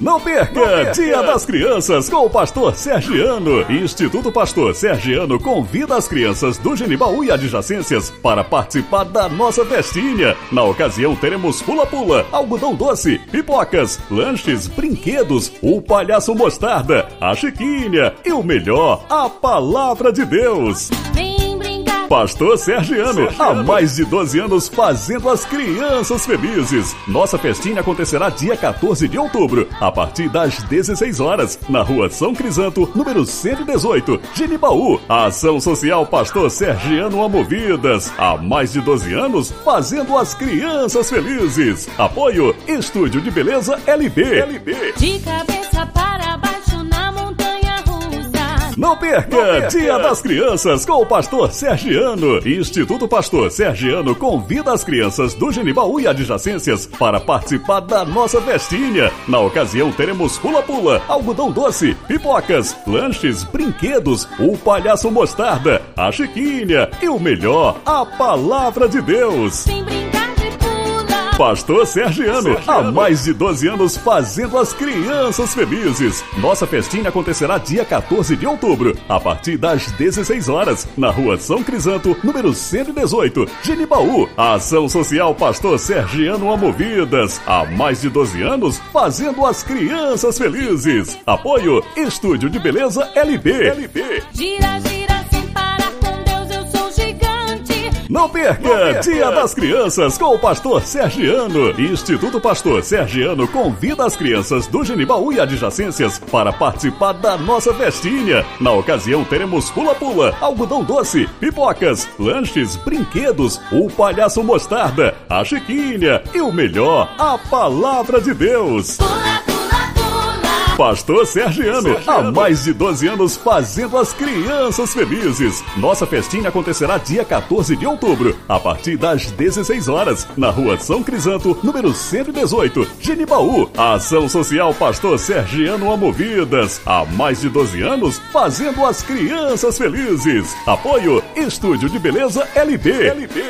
Não perca, Não perca, Dia das Crianças com o Pastor Sergiano. Instituto Pastor Sergiano convida as crianças do Genibaú e adjacências para participar da nossa festinha. Na ocasião teremos pula-pula, algodão doce, pipocas, lanches, brinquedos, o palhaço mostarda, a chiquinha e o melhor, a palavra de Deus. Vem Pastor Sergiano, há mais de 12 anos fazendo as crianças felizes. Nossa festinha acontecerá dia 14 de outubro, a partir das 16 horas, na rua São Crisanto, número 118, Genibaú. A ação social Pastor Sergiano Amovidas. Há mais de 12 anos fazendo as crianças felizes. Apoio Estúdio de Beleza LB. LB. De cabeça para baixo. Não perca, Não perca, Dia das Crianças com o Pastor Sergiano. Instituto Pastor Sergiano convida as crianças do Genibaú e adjacências para participar da nossa festinha. Na ocasião teremos pula-pula, algodão doce, pipocas, lanches, brinquedos, o palhaço mostarda, a chiquinha e o melhor, a palavra de Deus. Sem brincar Pastor Sergiano, Sergiano, há mais de 12 anos fazendo as crianças felizes. Nossa festinha acontecerá dia 14 de outubro, a partir das 16 horas, na rua São Crisanto, número 118, Genibaú. A ação social Pastor Sergiano Amovidas, há mais de 12 anos fazendo as crianças felizes. Apoio Estúdio de Beleza LB. LB. Gira, gira. Não perca, Não perca, Dia das Crianças com o Pastor Sergiano. Instituto Pastor Sergiano convida as crianças do Genibaú e adjacências para participar da nossa festinha. Na ocasião teremos pula-pula, algodão doce, pipocas, lanches, brinquedos, o palhaço mostarda, a chiquinha e o melhor, a palavra de Deus. Pastor Sergiano, há mais de 12 anos fazendo as crianças felizes. Nossa festinha acontecerá dia 14 de outubro, a partir das 16 horas, na rua São Crisanto, número 118, Genibaú. A ação social Pastor Sergiano Amovidas, há mais de 12 anos fazendo as crianças felizes. Apoio Estúdio de Beleza LB. LB.